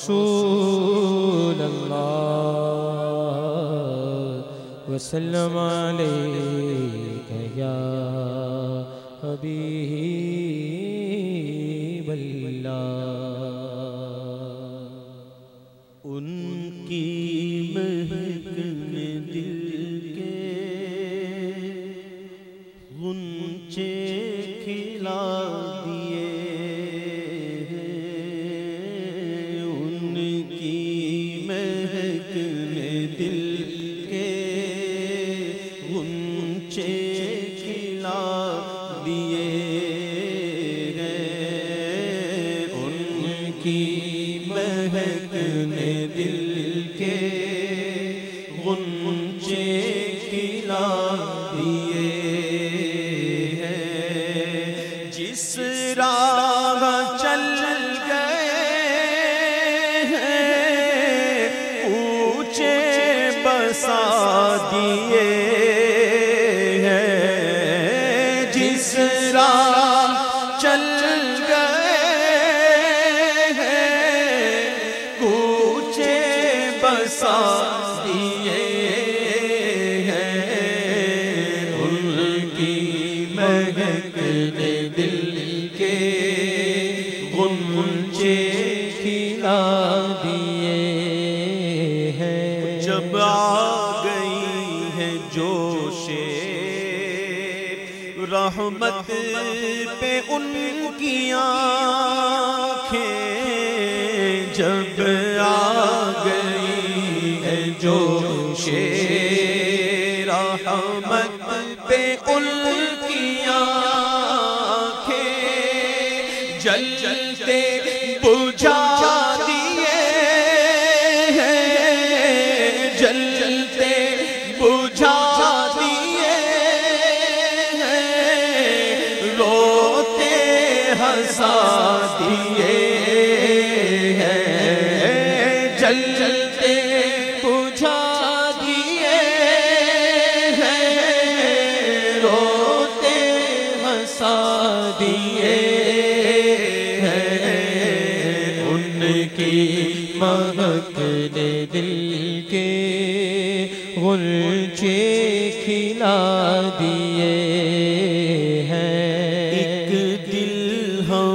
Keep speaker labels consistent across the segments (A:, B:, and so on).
A: رسول الله وسلم عليك يا حبيب الله
B: ان کی غنچے کھلا دیے ان کی مہکن دل کے غنچے کھلا دیے جس راہ چل گئے ہیں اونچے بسا دیے رحمت پہ ان کی آنکھیں جب آ گئی جو شیر رحمت پہ ان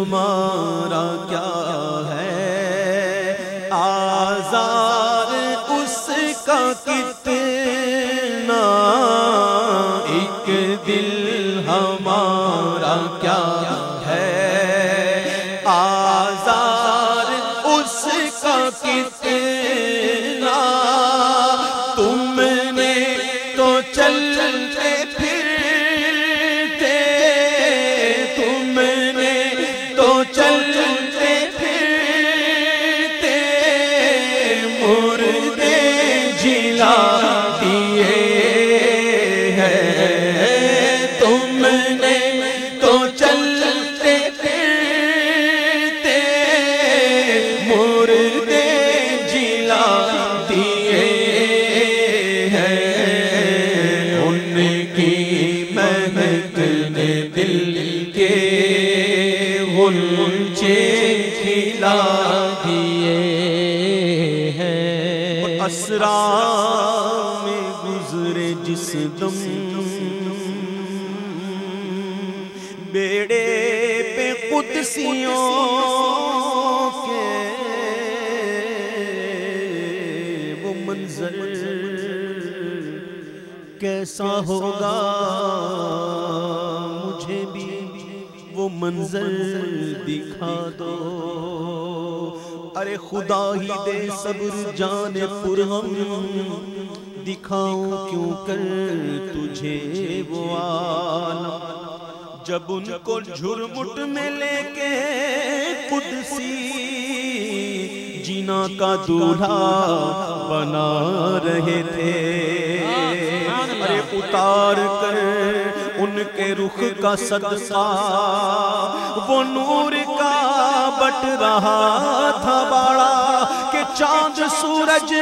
B: تمہارا کیا ہے؟ آزار اس کا کتنا کھلا
A: دیے ہیں
B: اسرا میں گزرے جس دم۔ بیڑے پہ قدسیوں کے وہ منظر کیسا ہوگا؟ منظر دکھا دو۔ ارے خدا ہی دے صبر جان پر ہم دکھاؤں کیوں کر تجھے وہ عالم؟ جب ان کو جھرمٹ میں لے کے قدسی جینا کا دولہا بنا رہے تھے۔ ارے اتار کر ان کے رخ کا صدقہ، وہ نور کا بٹ رہا تھا باڑا کہ چاند سورج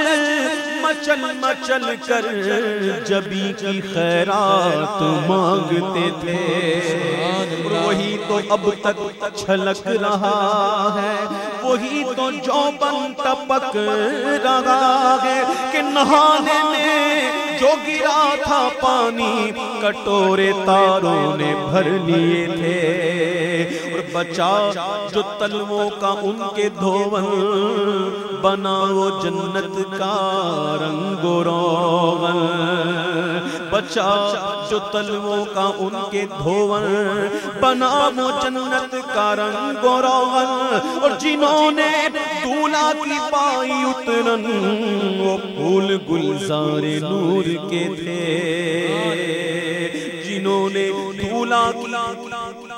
B: مچل مچل کر جبی کی خیرات مانگتے تھے۔ وہی تو اب تک چھلک رہا ہے، وہی تو جو بن ٹپک رہا ہے کہ نہانے میں جو گرا تھا پانی، کٹورے تاروں نے بھر لیے تھے۔ اور بچا جو تلووں کا ان کے دھون، بنا وہ جنت کا رنگ روغن۔ بچا جو تلووں کا ان کے دھون، بنا وہ جنت کا رنگ و روغن اور جنہوں نے دولا کی پائی اترن، وہ پھول گلزار نور کے تھے۔ جنہوں نے دھولا کی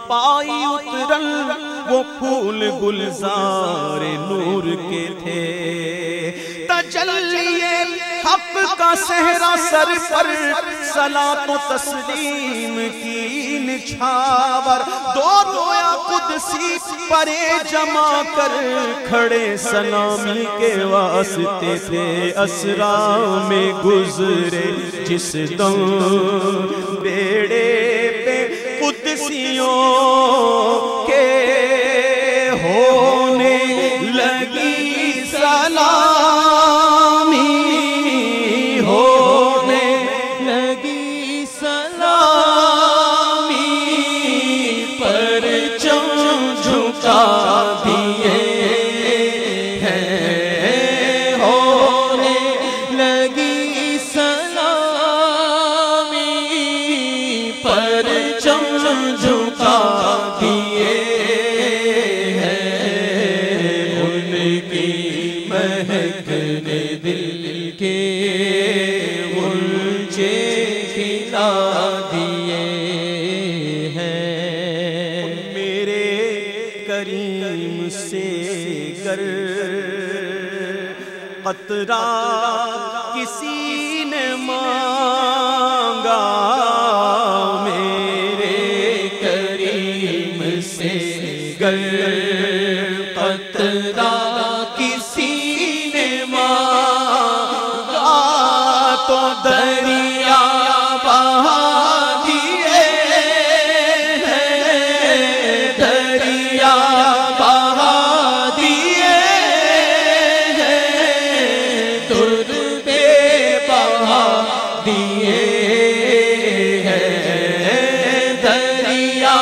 B: پائی اترن، وہ پھول گلزار نور کے تھے۔ تجلیے حق کا صحرا سر پر، صلاة و تسلیم کی نچھاور دو رویا قدسی پرے جمع کر کھڑے سلامی کے واسطے تھے اسرا میں گزرے جس دم بیڑے پہ قدسیوں قطرہ کسی نے مانگا
A: میرے کریم سے گر قطرہ ہیں درد بے بہا دیے ہیں۔ دریا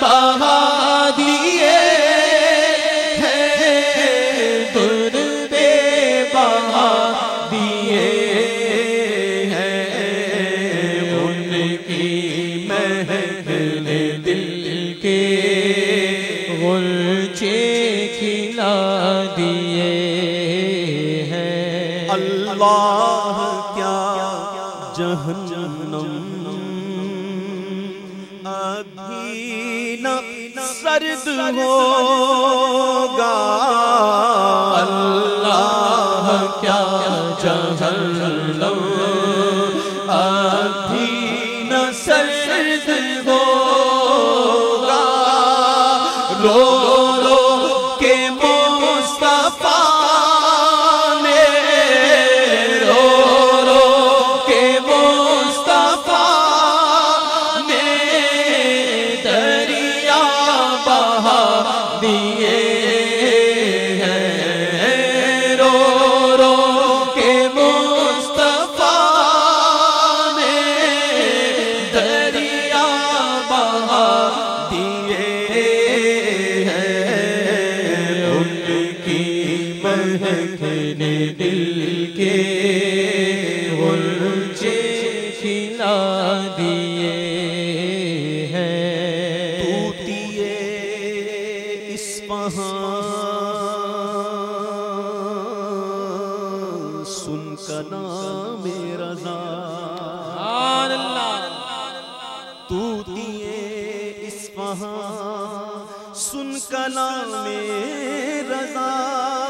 A: بہا دیے ہیں۔ درد بے بہا دیے ہیں۔ ان کی مہکنے ہو دل کے غنچے کھلا دیے ہیں۔
B: توتیے اسفہان سن کا نام رضا۔ اسفہان سن کا نام رضا۔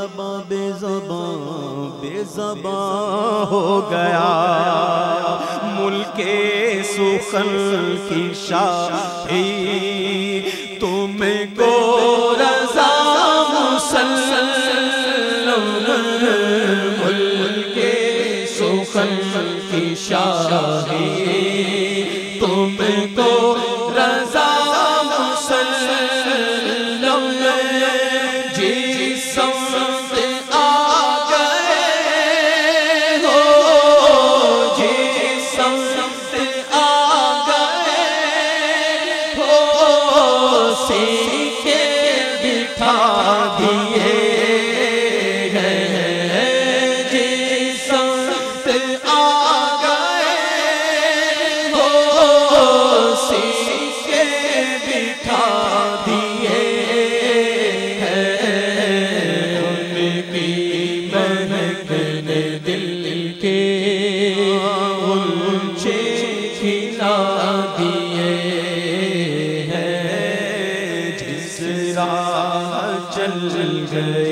B: زباں بے زباں بے زباں ہو گیا۔ ملک سخن کی شاہی ہیں